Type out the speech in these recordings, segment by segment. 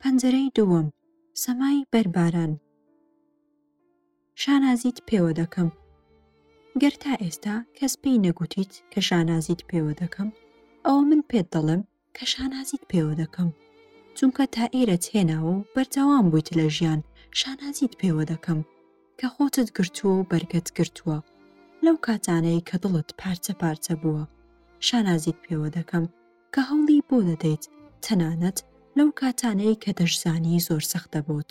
پەنجەرەی دووەم سەمای بەرباران شانازیت پێوە دەکەم گەر تا ئێستا کەس پێی نەگوتیت کە شانازیت پێوە دەکەم ئەوە من پێت دەڵێم کە شانازیت پێوە دەکەم چونکە تا ئێرەت هێناوە و بەردەوام بوویت لە ژیان شانازیت پێوە دەکەم کە خۆتت گرتووە و بەرگەت گرتووە لەو کاتانەی کە دڵت پارچە پارچە بووە شانازیت پێوە دەکەم کە هەوڵی بۆ دەدەیت تەنانەت لەو کاتانەی کە دەشزانی زۆر سەختە بۆت.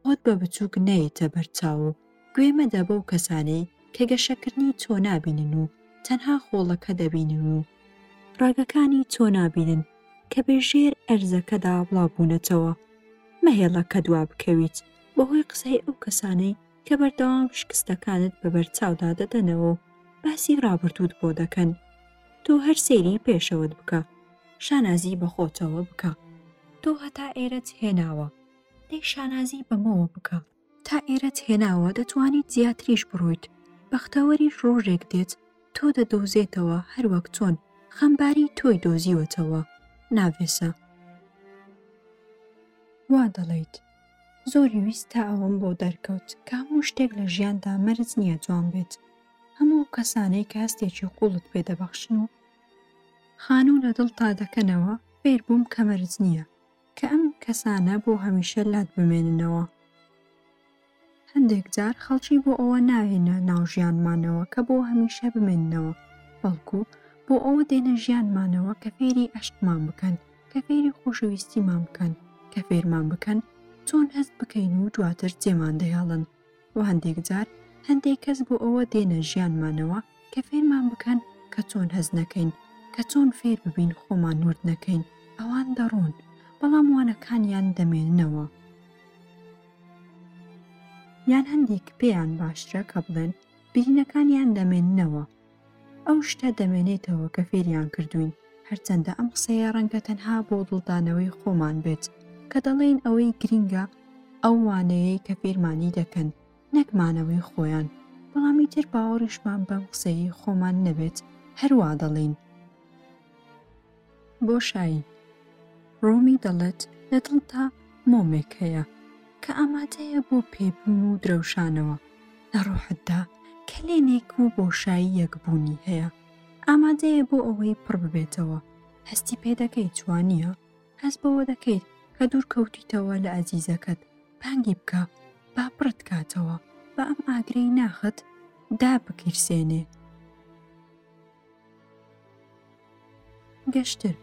خۆت بە بچووک نەیەیتە بەر چاو و گوێ مەدە بەو کەسانەی کە گەشەکردنی تۆ نابینن و تەنها خۆڵەکە دەبینن و ڕەگەکانی تۆ نابینن کە بە ژێر ئەرزەکەدا بڵاوبوونەتەوە. مەهێڵە کە دوا بکەویت بەهۆی قسەی ئەو کەسانەی کە بەردەوام شکستەکانت بە بەرچاودا دەدەنەوە و باسی ڕابردووت بۆ دەکەن. تۆ هەر سەیری پێشەوەت بکە. شانازی بە خۆتەوە بکە. تۆ هەتا ئێرەت هێناوە، دەی شانازی بەمەوە بکە. تا ئێرەت هێناوە دەتوانیت زیاتریش بڕۆیت، بەختەوەریش ڕۆژێک دێت تۆ دەدۆزێتەوە هەر وەک چۆن خەمباری تۆی دۆزیوەتەوە ناڤێسا. وا دەڵێیت زۆری ویست تا ئەوەم بۆ دەرکەوت کە هەموو شتێک لە ژیاندا مەرج نییە جوان بێت، هەموو ئەو کەسانەی کە هەستێکی قووڵت پێ دەبەخشن و خانوو لە دڵتا دەکەنەوە فێربووم کە مەرج نییە. کە ئەم کەسانە بۆ هەمیشە لات بمێننەوە. هەندێک جار خەڵکی بۆ ئەوە ناهێنە ناو ژیانمانەوە کە بۆ هەمیشە بمێننەوە، بەڵکو بۆ ئەوە دێنە ژیانمانەوە کە فێری عەشقمان بکەن، کە فێری خۆشەویستیمان بکەن، کە فێرمان بکەن چۆن هەست بکەین و دواتر جێمان دەهێڵن. و هەندێک جار هەندێک کەس بۆ ئەوە دێنە ژیانمانەوە کە فێرمان بکەن کە چۆن هەست نەکەین، کە چۆن فێر ببین خۆمان ورد نەکەین، ئەوان دەڕۆن، بەڵام وانەکانیان دەمێننەوە. یان هەندێک پێیان باشترە کە بڵێن، برینەکانیان دەمێننەوە. ئەو شتە دەمێنێتەوە کە فێریان کردووین، هەرچەندە ئەم قسەیە ڕەنگە تەنها بۆ دڵدانەوەی خۆمان بێت، کە دەڵێین ئەوەی گرنگە ئەو وانەیەی کە فێرمانی دەکەن، نەک مانەوەی خۆیان، بەڵام ئیتر باوەڕیشمان بەم قسەیەی خۆمان نەبێت، هەر وا دەڵێین. بۆشایی ڕۆمی دەڵێت، لە دڵتا مۆمێک هەیە کە ئامادەیە بۆ پێیبوون و درەوشانەوە، لە ڕۆحتدا کەلێنێک و بۆشاییەک بوونی هەیە، ئامادەیە بۆ ئەوەی پڕ ببێتەوە، هەستی پێ دەکەیت، وانییە؟ هەست بەوە دەکەیت کە دوورکەوتیتەوە لە ئەزیزەکەت، بانگی بکە با پڕت کاتەوە، با ئەم ئاگرەی ناخت دابگیرسێنێ. گەشتن،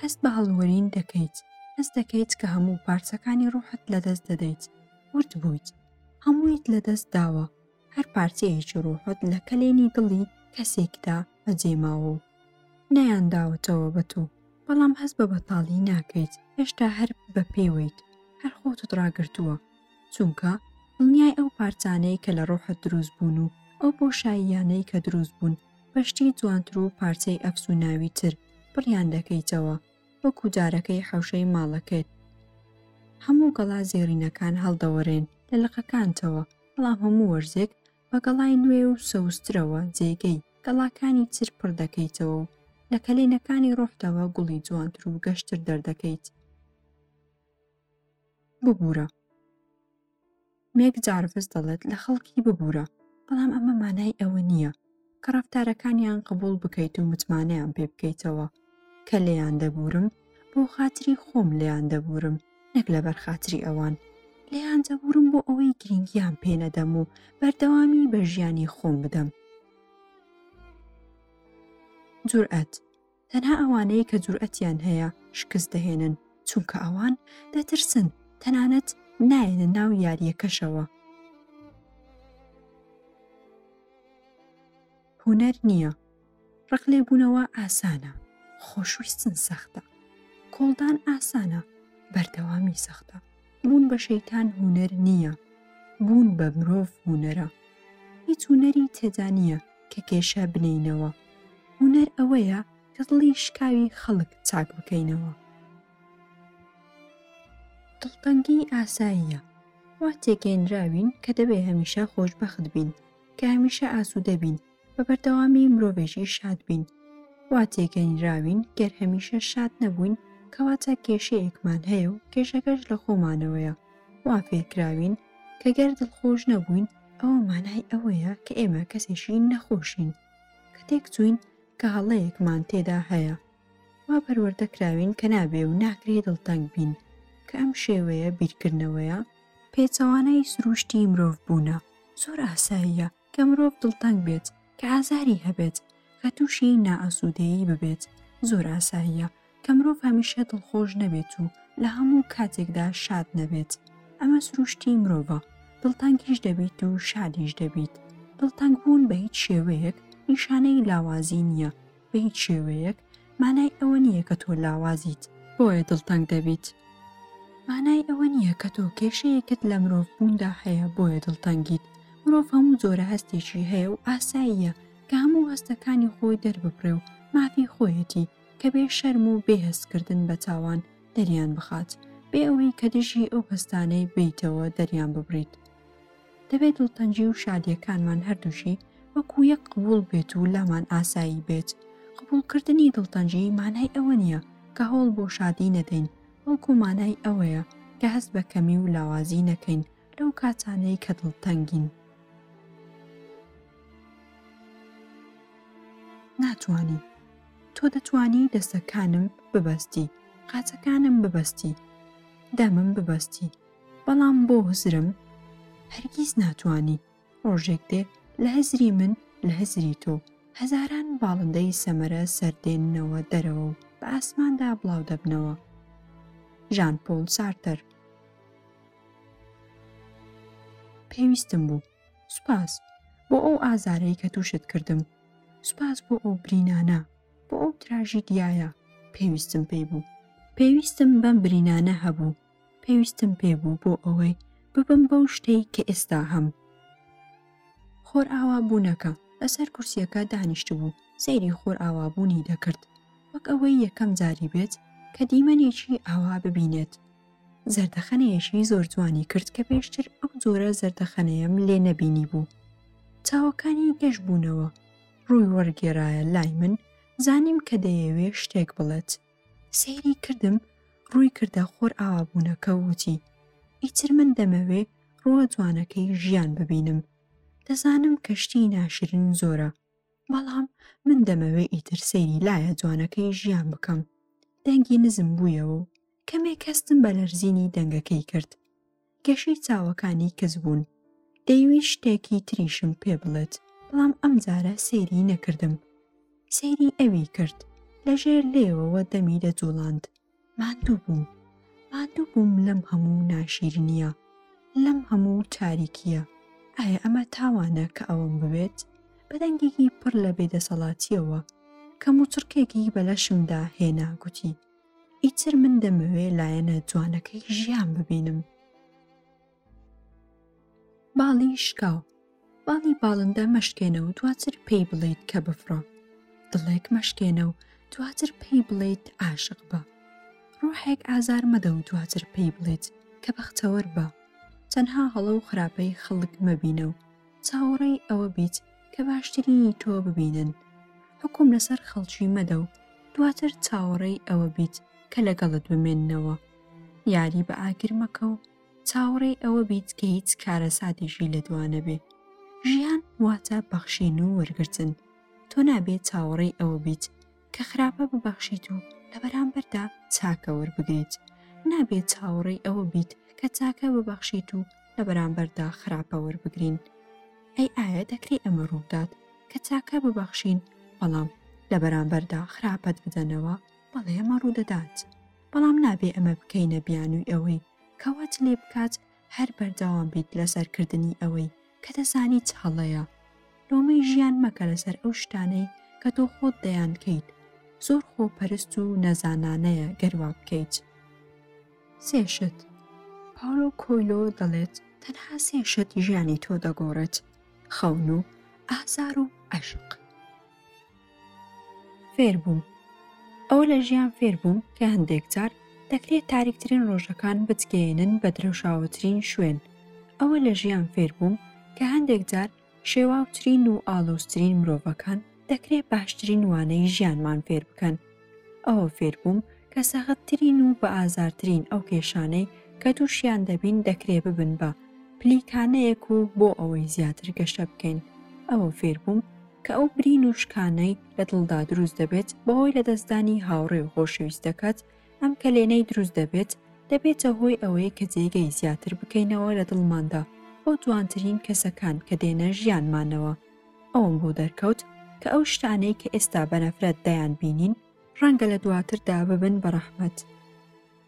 هەست بە هەڵوەرین دەکەیت، هەست دەکەیت کە هەموو پارچەکانی ڕوحت لەدەست دەدەیت، ورد بوویت، هەموویت لەدەست داوە، هەر پارچەیەکی ڕوحت لە کەلێنی دڵی کەسێکدا بەجێ ماوە و نەیانداوەتەوە بە تۆ، بەڵام هەست بە بەتاڵی ناکەیت، هێشتا هەر بە پێوەیت، هەر خۆتت ڕاگرتووە. چونکە دڵنیای ئەو پارچانەی کە لە ڕۆحت دروست بوون و ئەو بۆشاییانەی کە دروست بوون بە شتی جوانتر و پارچەی ئەفسوناوی تر پڕیان دەکەیتەوە وەکو جارەکەی حەوشەی ماڵەکەت هەموو گەڵا زێڕینەکان هەڵدەوەرێن لە لقەکانتەوە بەڵام هەموو وەرزێک بە گەڵای نوێ و سەوزترەوە جێگەی گەڵاکانی تر پڕ دەکەیتەوە و لە کەلێنەکانی ڕۆحتەوە گوڵی جوانتر و گەشتر دەردەکەیت. ببورە. مێگ جارڤس دەڵێت لە خەڵکی ببورە، بەڵام ئەمە مانای ئەوە نییە کە ڕەفتارەکانیان قبوڵ بکەیت و متمانەیان پێ بکەیتەوە. کە لێیان دەبورم، بۆ خاتری خۆم لێیان دەبورم، نەک لەبەر خاتری ئەوان. لێیان دەبورم بۆ ئەوەی گرنگیان پێ نەدەم و بەردەوامی بە ژیانی خۆم بدەم. جورئەت. تەنها ئەوانەی کە جورئەتیان هەیە شکست دەهێنن، چونکە ئەوان دەترسن، تەنانەت نایەنە ناو یارییەکەشەوە. هونەر نییە، ڕقلێبوونەوە ئاسانە، خۆشویستن سەختە، کۆڵدان ئاسانە، بەردەوامی سەختە. بوون بە شەیتان هونەر نییە، بوون بە مرۆڤ هونەرە. هیچ هونەری تێدا نییە، کە کێشا بنێینەوە، هونەر ئەوەیە کە دڵی شکاوی خەڵک چاک بکەینەوە. دڵتەنگی ئاساییە، وا تێگەیەنراوین کە دەبێ هەمیشە خۆشبەخت بین، کە هەمیشە ئاسوودە بین، بە بەردەوامی مرۆڤێکی شاد بین. وا تێگەینراوین گەر هەمیشە شاد نەبووین کەواتە کێشەیەکمان هەیە و کێشەکەش لە خۆمانەوەیە. وا فێرکراوین کە گەر دڵخۆش نەبووین، ئەوە مانای ئەوەیە کە ئێمە کەسێکی نەخۆشین کە تێکچووین کە هەڵەیەکمان تێدا هەیە، وا پەروەردەکراوین کە نابێ و ناکرێ دڵتەنگ بین، کە ئەم شێوەیە بیرکردنەوەیە، پێچەوانەی سرووشتی مرۆڤ بوونە، زۆر ئاساییە کە مرۆڤ دڵتەنگ بێت، کە ئازاری هەبێت، کە تووشی نائاسوودەیی ببێت، زۆر ئاساییە کە مرۆڤ هەمیشە دڵخۆش نەبێت و لە هەموو کاتێکدا شاد نەبێت ئەمە سروشتی مرۆڤە، دڵتەنگیش دەبیت و شادیش دەبیت، دڵتەنگبوون بە هیچ شێوەیەک نیشانەی لاوازی نییە، بە هیچ شێوەیەک مانای ئەوە نییە کە تۆ لاوازیت، بۆیە دڵتەنگ دەبیت مانای ئەوە نییە کە تۆ کێشەیەکت لە مرۆڤ بووندا هەیە بۆیە دڵتەنگیت، مرۆڤ هەموو جۆرە هەستێکی هەیە و ئاساییە کە هەموو هەستەکانی خۆی دەرببڕێ و مافی خۆیەتی، کە بێ شەرم و بێ هەستکردن بە تاوان دەریان بخات، بێ ئەوەی کە دژی ئەو هەستانەی بیتەوە دەریان ببڕیت. دەبێ دڵتەنگی و شادییەکانمان هەردووکی وەکوو یەک قبووڵ بێت و لامان ئاسایی بێت. قبووڵکردنی دڵتەنگی مانای ئەوە نییە کە هەوڵ بۆ شادی نەدەین، بەڵکوو مانای ئەوەیە کە هەست بە کەمی و لاوازی نەکەین لەو کاتانەی کە دڵتەنگین. ناتوانین. تۆ دەتوانی دەستەکانم ببەستی، قاچەکانم ببەستی، دەمم ببەستی، بەڵام بۆ هزرم هەرگیز ناتوانی. ڕۆژێک دێ لە هزری من، لە هزری تۆ، هەزاران باڵندەی سەمەرە سەر دێننەوە دەرەوە و بە ئاسماندا بڵاو دەبنەوە. ژان پۆڵ سارتەر. پێویستم بوو. سوپاس بۆ ئەو ئازارەی کە تووشت کردم، سوپاس بۆ ئەو برینانە، بۆ ئەو تراژیدیایە، پێویستم پێی بوو. پێویستم بەم برینانە هەبوو، پێویستم پێ بوو بۆ ئەوەی ببم بەو شتەی کە ئێستا هەم. خۆرئاوابوونەکە لەسەر کورسییەکە دانیشتبوو، سەیری خۆرئاوابوونی دەکرد، وەک ئەوەی یەکەم جاری بێت کە دیمەنێکی ئاوا ببینێت. زەردەخەنەیەکی زۆر جوانی کرد کە پێشتر ئەو جۆرە زەردەخەنەیەم لێ نەبینیبوو. چاوەکانی گەش بوونەوە، ڕووی وەرگێرایە لای من، زانیم کە دەیەوێ شتێک بڵێت. سەیری کردم، ڕووی کردە خۆرئاوابوونەکە و وتی، ئیتر من دەمەوێ ڕووە جوانەکەی ژیان ببینم. دەزانم کە شتی ناشرین زۆرە، بەڵام من دەمەوێ ئیتر سەیری لایە جوانەکەی ژیان بکەم. دەنگی نزم بوویەوە و کەمێک هەستم بە لەرزینی دەنگەکەی کرد. گەشەی چاوەکانی کز بوون. دەیویست شتێکی تریشم پێ بڵێت، بەڵام ئەمجارە سەیری نەکردم. سەیری ئەوی کرد. لە ژێر لێوەوە دەمی دەجوڵاند. ماندوو بووم. ماندوو بووم لەم هەموو ناشیرنییە. لەم هەموو تاریکییە. ئایا ئەمە تاوانە کە ئەوەم بوێت؟ بە دەنگێکی پڕ لە بێدەسەڵاتییەوە، کە موچڕکێکی بە لەشمدا هێنا گوتی. ئیتر من دەمەوێ لایەنە جوانەکەی ژیان ببینم. باڵی شکاو باڵی باڵندە مەشکێنە و دواتر پێی بڵیت کە بفڕۆ دڵێک مەشکێنە و دواتر پێی بڵیت عاشق بە ڕۆحێک ئازار مەدە و دواتر پێی بڵیت کە بەختەوەر بە تەنها هەڵە و خراپەی خەڵک مەبینە و چاوەڕێی ئەوە بیت کە باشترینی تۆ ببینن، حوکم لەسەر خەڵکی مەدە و دواتر چاوەڕێی ئەوە بیت کە لەگەڵت بمێننەوە، یاری بە ئاگر مەکە و چاوەڕێی ئەوە بیت کە هیچ کارەساتێکی لەدوا نەبێ، ژیان واتە بەخشین و وەرگرتن، تۆ نابێ چاوەڕێی ئەوە بیت کە خراپە ببەخشیت و لە بەرامبەردا چاکە وەربگریت، نابێت چاوەڕێی ئەوە بیت کە چاکە ببەخشیت و لە بەرامبەردا خراپە وەربگرین. ئەی ئایا دەکرێ ئەمە ڕووبدات کە چاکە ببەخشین بەڵام لە بەرامبەردا خراپەت بدەنەوە؟ بەڵێ ئەمە ڕوودەدات، بەڵام نابێ ئەمە بکەینە بیانووی ئەوەی کە وات لێبکات هەر بەردەوام بیت لەسەر کردنی ئەوەی کە دەزانیت هەڵەیە. لۆمەی ژیان مەکە لەسەر ئەو شتانەی کە تۆ خۆت دەیانکەیت، زۆر خۆپەرست و نەزانانەیە گەر وا بکەیت. سێ شت. پاولۆ کۆیلۆ دەڵێت تەنها سێ شت ژیانی تۆ دەگۆڕێت، خەون و ئازار و عەشق. فێربووم ئەوە لە ژیان فێربووم کە هەندێک جار دەکرێت تاریکترین ڕۆژەکان بتگەیەنن بە درەوشاوەترین شوێن ئەوە لە ژیان فێربووم کە هەندێک جار شێواوترین و ئاڵۆزترین مرۆڤەکان دەکرێت باشترین وانەی ژیانمان فێر بکەن ئەوە فێر بووم کە سەختترین و بە ئازارترین ئەو کێشانەی کە تووشیان دەبین دەکرێ ببن بە، پلیکانەیەک و بۆ ئەوەی زیاتر گەشە بکەین ئەوە فێر بووم کە ئەو برین و شکانەی لە دڵدا دروست دەبێت بەهۆی لەدەستدانی هاوڕێ و خۆشەویستەکەت ئەم کەلێنەی دروست دەبێت دەبێتە هۆی ئەوەی کە جێگەی زیاتر بکەینەوە لە دڵماندا بۆ جوانترین کەسەکان کە دێنە ژیانمانەوە. ئەوەم بۆ دەرکەوت کە ئەو شتانەی کە ئێستا بە نەفرەت دەیان بینین ڕەنگە لە دواتردا ببن بە ڕەحمەت.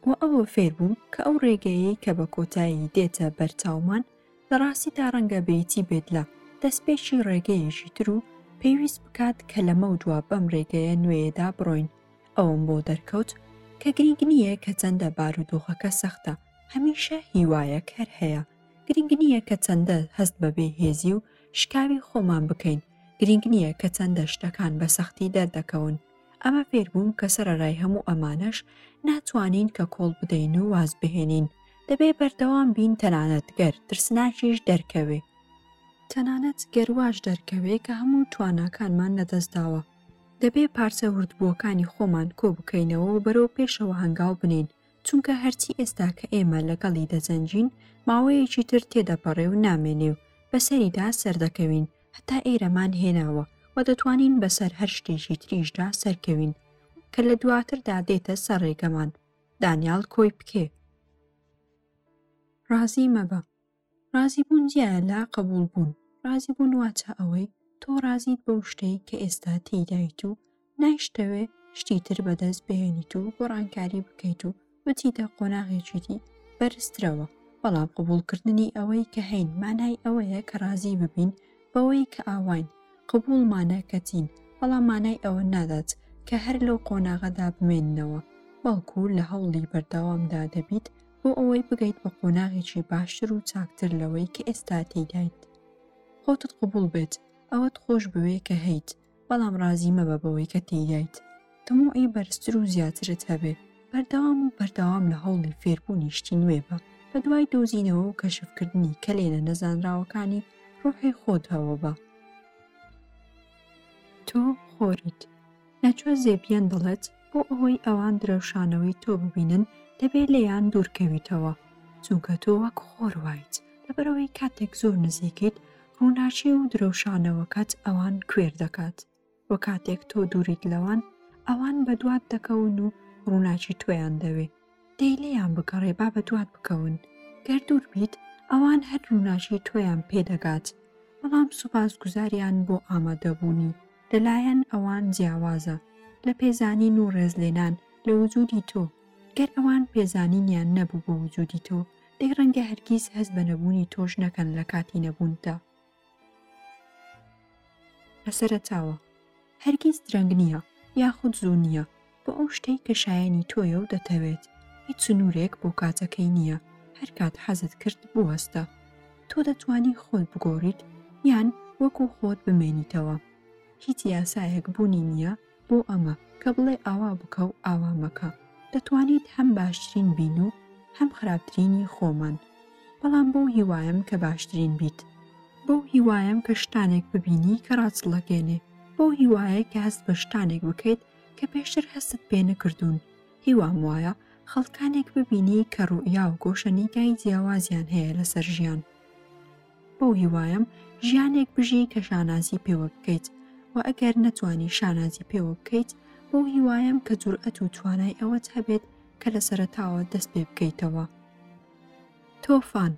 وە ئەوە فێر بووم کە ئەو ڕێگەیەی کە بە کۆتایی دێتە بەرچاومان لە ڕاستیدا ڕەنگە بریتی بێت لە دەستپێکی ڕێگەیەکی تر و پێویست بکات کە لەمەودوا بەم ڕێگەیە نوێیەدا بڕۆین. ئەوەم بۆ دەرکەوت کە گرینگ نییە کە چەندە بارودۆخەکە سەختە، هەمیشە هیوایەک هەر هەیە. گرینگ نییە کە چەندە هەست بە بێهێزی و شکاوی خۆمان بکەین، گرینگ نییە کە چەندە شتەکان بە سەختی دەردەکەون. ئەمە فێربووم کە سەرەرای هەموو ئەمانەش ناتوانین کە کۆڵ بدەین و واز بهێنین، دەبێ بەردەوام بین تەنانەت گەر ترسناکیش دەرکەوێ. تەنانەت گەر واش دەرکەوێ کە هەموو تواناکانمان لەدەست داوە، دەبێ پارچە وردبووەکانی خۆمان کۆ بکەینەوە و بەرەو پێشەوە هەنگاو بنێین، چونکە هەرچی ئێستا کە ئێمە لەگەڵی دەجەنگین ماوەیەکی تر تێدەپەڕێ و نامێنێ و بەسەریدا سەردەکەوین هەتا ئێرەمان هێناوە و دەتوانین بەسەر هەر شتێکی تریشدا سەرکەوین کە لە دواتردا دێتە سەر ڕێگەمان دانیاڵ کۆیپکێ. ڕازی مەبە. ڕازی بوون جیایە لە قبووڵ بوون، ڕازی بوون واتا ئەوەی تۆ ڕازیت بەو شتەی کە ئێستا تێیدایت و نایشتەوێ شتی تر بەدەست بهێنیت و گۆڕانکاری بکەیت و بچیتە قۆناغێکیی بەرزترەوە، بەڵام قبووڵ کردنی ئەوەی کە هەین مانای ئەوەیە کە ڕازی ببین بەوەی کە ئاواین، قبووڵمانە کە چین، بەڵام مانای ئەوە نادات کە هەر لەو قۆناغەدا بمێننەوە، بەڵکوو لە هەوڵی بەردەوامدا دەبیت بۆ ئەوەی بگەیت بە قۆناغێکی باشتر و چاکتر لەوەی کە ئێستا تێیدایت. خۆتت قبوڵ بێت، ئەوەت خۆش بوێ کە هەیت، بەڵام ڕازی مەبە بەوەی کە تێیدایت. تەموعی بەرزتر و زیاترت هەبێ، بەردەوام و بەردەوام لە هەوڵی فێربوونی شتی نوێ بە، بەدوای دۆزینەوە و کەشفکردنی کەلێنە نەزانراوەکانی ڕۆحی خۆتەوە بە. تۆ خۆریت. نەچوە زێبیان دەڵێت بۆ ئەوەی ئەوان درەوشانەوەی تۆ ببینن دەبێ لێیان دوورکەویتەوە چونکە تۆ وەک خۆر وایت لەبەرئەوەی کاتێک زۆر نزیکیت ڕووناکی و درەوشانەوەکەت ئەوان کوێر دەکات وە کاتێک تۆ دووریت لەوان ئەوان بەدوات دەکەون و ڕووناکی تۆیان دەوێ دەی لێیان بگەڕێ با بە دوات بکەون، گەر دوور بیت ئەوان هەر رووناکی تۆیان پێ دەگات، بەڵام سوپاسگوزاریان بۆ ئامادەبوونی لە لایەن ئەوان جیاوازە لە پێزانین و رێزلێنان لە وجوودی تۆ، گەر ئەوان پێزانینیان نەبوو بۆ وجوودی تۆ، دەی رەنگە هەرگیز هەست بە نەبوونی تۆش نەکەن لە کاتی نەبوونتدا. لە سەرەتاوە هەرگیز درەنگ نییە یاخود زوو نییە بۆ ئەو شتەی کە شایەنی تۆیە و دەتەوێت، هیچ سنوورێک بۆ کاتەکەی نییە، هەر کات حەزت کرد بوەستە. تۆ دەتوانی خۆت بگۆڕیت یان وەکو خۆت بمێنیتەوە، هیچ یاسایەک بوونی نییە، بۆ ئەمە کە بڵێ ئاوا بکە و ئاوا مەکە دەتوانیت هەم باشترین بین و هەم خراپترینی خۆمان بەڵام بەو هیوایەم کە باشترین بیت بەو هیوایەم کە شتانێک ببینی کە ڕاچڵەکێنێ بەو هیوایە کە هەست بە شتانێک بکەیت کە پێشتر هەستت پێ نەکردوون هیوام وایە خەڵکانێک ببینی کە ڕوئیا و گۆشەنیگای جیاوازیان هەیە لەسەر ژیان. بەو هیوایەم ژیانێک بژی کە شانازی پێوە بکەیت و ئەگەر نەتوانی شانازی پێوە بکەیت بەو هیوایەم کە جورئەت و توانای ئەوەت هەبێت کە لە سەرەتاوە دەست پێ بکەیتەوە. تۆ فان.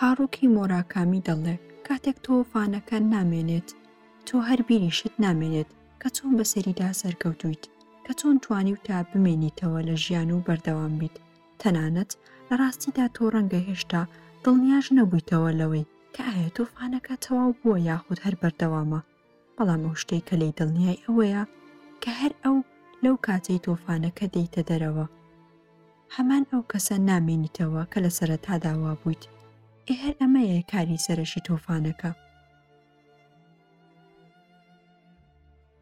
هاروکی موراکامی دەڵێ کاتێک تۆ فانەکە نامێنێت تۆ هەر بیریشت نامێنێت کە چۆن بەسەریدا سەرکەوتوویت کە چۆن توانیوتە بمێنیتەوە لە ژیان و بەردەوام بیت تەنانەت لە ڕاستیدا تۆ ڕەنگە هێشتا دڵنیاش نەبوویتەوە لەوەی کە ئایا تۆفانەکە تەواو بووە یاخود هەر بەردەوامە، بەڵام ئەو شتەی کە لێی دڵنیای ئەوەیە کە هەر ئەو لەو کاتەی تۆفانەکە دێیتە دەرەوە هەمان ئەو کەسە نامێنیتەوە کە لە سەرەتادا وابوویت، ئێ هەر ئەمەیە کاری سەرەکی تۆفانەکە.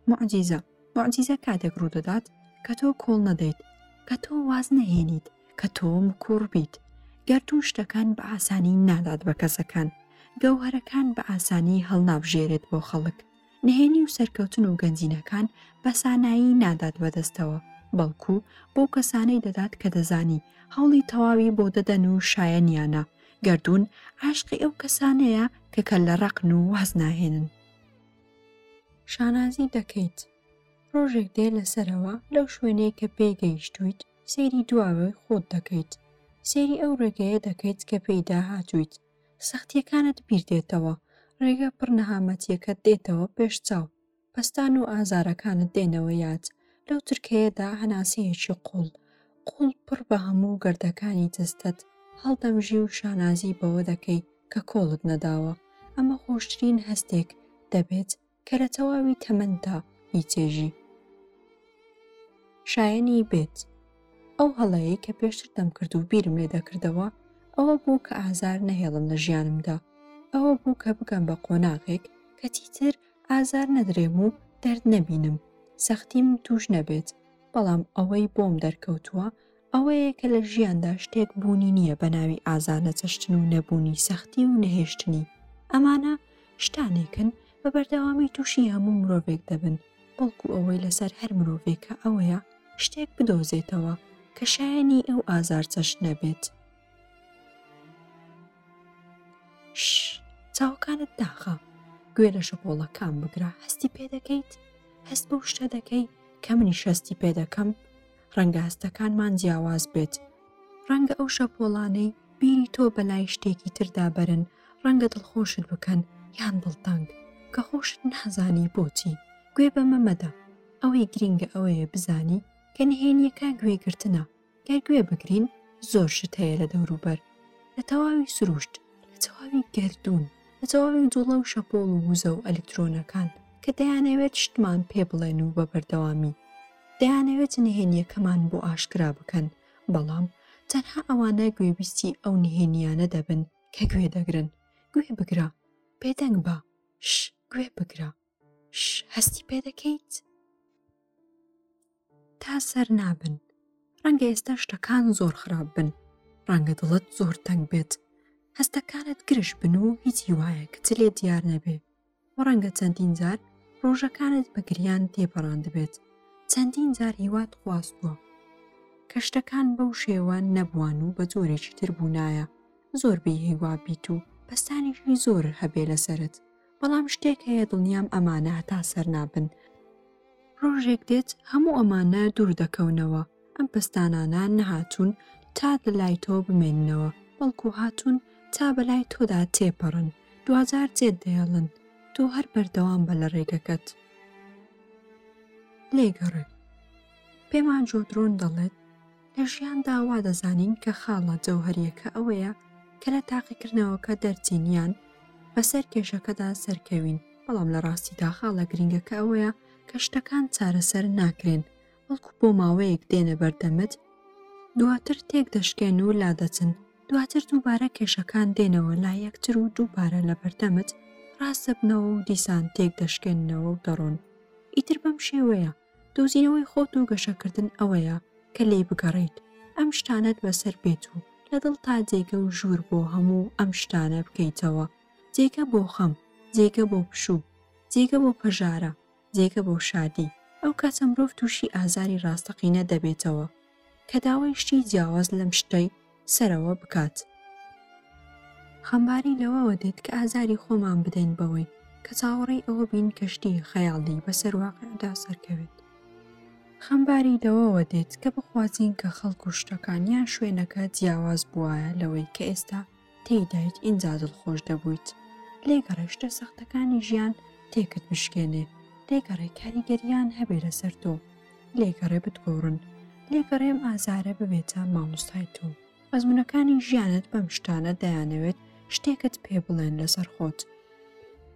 موعجیزە، موعجیزە کاتێک ڕوودەدات کە تۆ کۆڵ نەدەیت، کە تۆ واز نەهێنیت، کە تۆ مکووڕ بیت. گەردوون شتەکان بە ئاسانی نادات بە کەسەکان، گەوهەرەکان بە ئاسانی هەڵنابژێرێت بۆ خەڵک، نهێنی و سەرکەوتن و گەنجینەکان بە سانایی نادات بەدەستەوە، بەڵکوو بەو کەسانەی دەدات کە دەزانی هەوڵی تەواوی بۆ دەدەن و شایەنیانە. گەردوون عاشقی ئەو کەسانەیە کە کەللەڕەقن و واز ناهێنن. شانازی دەکەیت ڕۆژێک دێ لەسەرەوە لەو شوێنەی کە پێی گەیشتوویت سەیری دواوەی خۆت دەکەیت سەیری ئەو ڕێگەیە دەکەیت کە پێی داهاتوویت سەختیەکانت بیردێتەوە ڕێگە پڕ نەهامەتیەکەت دێتەوە پێش چاو پەستان و ئازارەکانت دێنەوە یاد لەو ترکەیەدا هەناسەیەکی قوڵ قوڵ پڕ بە هەموو گەردەکانی جەستەت هەڵدەمژی و شانازی بەوە دەکەی کە کۆڵت نەداوە، ئەمە خۆشترین هەستێک دەبێت کە لە تەواوی تەمەنتدا بیچێژی. شایەنی بێت. ئەو هەڵەیەی کە پێشتر دەمکرد و بیرم لێ دەکردەوە ئەوە بوو کە ئازار نەهێڵم لە ژیانمدا، ئەوە بوو کە بگەم بە قۆناغێک کە چیتر ئازار نەدرێم و دەرد نەبینم، سەختیم تووش نەبێت، بەڵام ئەوەی بۆم دەرکەوتووە ئەوەیە کە لە ژیاندا شتێک بوونی نییە بە ناوی ئازار نەچەشتن و نەبوونی سەختی و نەهێشتنی، ئەمانە شتانێکن بە بەردەوامی تووشی هەموو مرۆڤێک دەبن، بەڵکو ئەوەی لەسەر هەر مرۆڤێکە ئەوەیە شتێک بدۆزێتەوە کە شایەنی ئەو ئازارچەشتنە بێت. شش، چاوەکانت داخە، گوێ لە شەپۆڵەکان بگرە، هەستی پێدەکەیت؟ هەست بەو شتە دەکەی کە منیش هەستی پێدەکەم؟ ڕەنگە هەستەکانمان جیاواز بێت، ڕەنگە ئەو شەپۆڵانەی بیری تۆ بەلای شتێکی تردا بەرن، ڕەنگە دڵخۆشت بکەن یان دڵتەنگ، کە خۆشت نازانی بۆچی، گوێ بەمە مەدە، ئەوەی گرینگە ئەوەیە بزانی کە نهێنییەکە گوێگرتنە، گەر گوێ بگرین زۆر شت هەیە لە دەوروبەر، لە تەواوی سروشت، لە تەواوی گەردوون، لە تەواوی جوڵە و شەپۆڵ و وزە و ئەلیکترۆنەکان کە دەیانەوێت شتمان پێ بڵێن و بە بەردەوامی. دەیانەوێت نهێنییەکەمان بۆ ئاشکرا بکەن، بەڵام تەنها ئەوانە گوێبیستی ئەو نهێنییانە دەبن کە گوێ دەگرن. گوێ بگرە. بێدەنگ بە. شش، گوێ بگرە. شش، هەستی پێ دەکەیت؟ تا سەر نابن. ڕەنگە ئێستا شتەکان زۆر خراپ بن. ڕەنگە دڵت زۆر تەنگ بێت. هەستەکانت گرژ بن و هیچ هیوایەکت لێ دیار نەبێ. و ڕەنگە چەندین جار ڕۆژەکانت بە گریان تێپەڕاندبێت، چەندین جار هیوات خواستووە کە شتەکان بەو شێوە نەبوان و بە جۆرێکی تر بوونایە، زۆر بێ هیوا بیت و پەستانێکی زۆر هەبێ لەسەرت، بەڵام شتێک هەیە دڵنیام ئەمانە هەتا سەر نابن، ڕۆژێک دێت هەموو ئەمانە دوور دەکەونەوە، ئەم پەستانانە نەهاتوون تا لەلای تۆ بمێننەوە، بەڵکو هاتوون تا بەلای تۆدا تێپەڕن، دواجار جێت دەهێڵن، تۆ هەر بەردەوام بە لە ڕێگەکەت. لێگەڕێ. پێمان جۆدرۆن دەڵێت. لە ژیاندا وا دەزانین کە خاڵە جەوهەرییەکە ئەوەیە کە لە تاقیکردنەوەکە دەرچین یان بەسەر کێشەکەدا سەرکەوین، بەڵام لە ڕاستیدا خاڵە گرنگەکە ئەوەیە کە شتەکان چارەسەر ناکرێن، بەڵکو بۆ ماوەیەک دێنە بەردەمت، دواتر تێکدەشکێن و لادەچن، دواتر دووبارە کێشەکان دێنەوە لای یەکتر و دووبارە لە بەردەمت ڕاست دەبنەوە و دیسان تێکدەشکێننەوە و دەڕۆن. ئیتر بەم شێوەیە دۆزینەوەی خۆت و گەشەکردن ئەوەیە کە لێی بگەڕێیت ئەم شتانەت بەسەر بێت و لە دڵتا جێگە و ژوور بۆ هەموو ئەم شتانە بکەیتەوە، جێگە بۆ خەم، جێگە بۆ پشوو، جێگە بۆ پەژارە، جێگە بۆ شادی، ئەو کاتە مرۆڤ تووشی ئازاری ڕاستەقینە دەبێتەوە. کە داوای شتی جیاواز لەم شتەی سەرەوە بکات. خەمباری لەوەوە دێت کە ئازاری خۆمان بدەین بەوەی کە چاوەڕێی ئەوە بین کە شتی خەیاڵی بەسەر واقیعدا سەرکەوێت. خەمباری لەوەوە دێت کە بخوازین کە خەڵک و شتەکان یان شوێنەکە جیاواز بووایە لەوەی کە ئێستا تێیدایت ئینجا دڵخۆش دەبوویت لێگەڕێ شتە سەختەکانی ژیان تێکت بشکێنێ لێگەڕێ کاریگەریان هەبێ لەسەر تۆ لێگەڕێ بتگۆڕن لێگەڕێ ئەم ئازارە ببێتە مامۆستای تۆ ئەزمونەکانی ژیانت بەم شتانە دەیانەوێت شتێکت پێ بڵێن لەسەر خۆت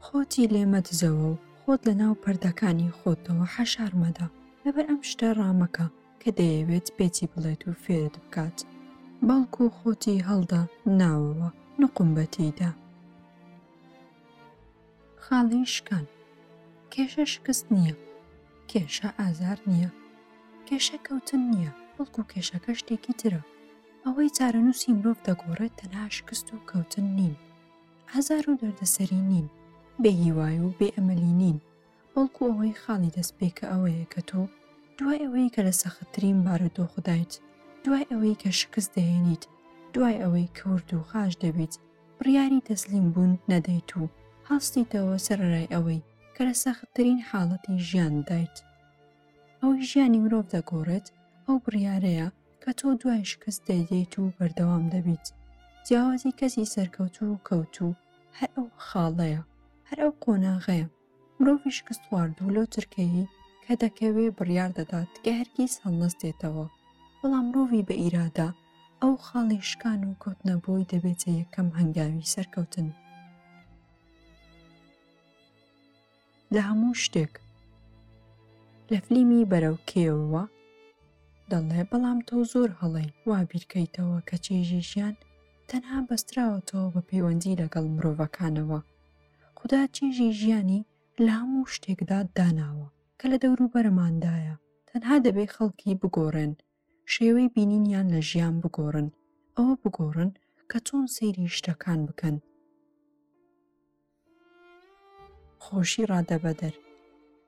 خۆتی لێ مەدزەوە و خۆت لەناو پەردەکانی خۆتەوە حەشار مەدە لەبەر ئەم شتە ڕامەکە کە دەیەوێت پێتی بڵێت و فێرت بکات، بەڵکو خۆتی هەڵدە ناوەوە، نوقم بە تێیدا. خاڵی شکان. کێشە شکست نییە. کێشە ئازار نییە. کێشە کەوتن نییە، بەڵکو کێشەکە شتێکی ترە. ئەوەی چارەنووسی مرۆڤ دەگۆڕێت تەنها شکست و کەوتن نین. ئازار و دەردەسەری نین. بێهیوای و بێ ئەمەلی نین. بەڵکو ئەوەی خاڵی دەستپێکە ئەوەیە کە تۆ دوای ئەوەی کە لە سەختترین بارودۆخدایت، دوای ئەوەی کە شکست دەهێنیت، دوای ئەوەی کە وردوخاش دەبیت، بڕیاری تەسلیم بوون نەدەیت و هەڵستیتەوە سەرەرای ئەوەی کە لە سەختترین حاڵەتی ژیاندایت. ئەوەی ژیانی مرۆڤ دەگۆڕێت ئەو بڕیارەیە کە تۆ دوای شکست دەیدەیت و بەردەوام دەبیت. جیاوازی کەسی سەرکەوتوو و کەوتوو هەر ئەو خاڵەیە، هەر ئەو قۆناغەیە. مرۆڤی شکستخواردوو لەو چرکەیەی کە دەکەوێ بڕیار دەدات کە هەرگیز هەڵنەستێتەوە، بەڵام مرۆڤی بە ئیرادە ئەو خاڵی شکان و کەوتنە بۆی دەبێتە یەکەم هەنگاوی سەرکەوتن لە هەموو شتێک. لە فلیمی بەرەو کێوەوە دەڵێ بەڵام تۆ زۆر هەڵەی وا بیرکەیتەوە کە چێژی ژیان تەنها بەستراوەتەوە بە پەیوەندی لەگەڵ مرۆڤەکانەوە، خودا چێژی ژیانی لە هەموو شتێکدا داناوە کە لە دەوروبەرماندایە، تەنها دەبێ خەڵکی بگۆڕێن، شێوەی بینینیان لە ژیان بگۆڕن، ئەوە بگۆڕن کە چۆن سەیری شتەکان بکەن. خۆشی ڕادەبەدەر.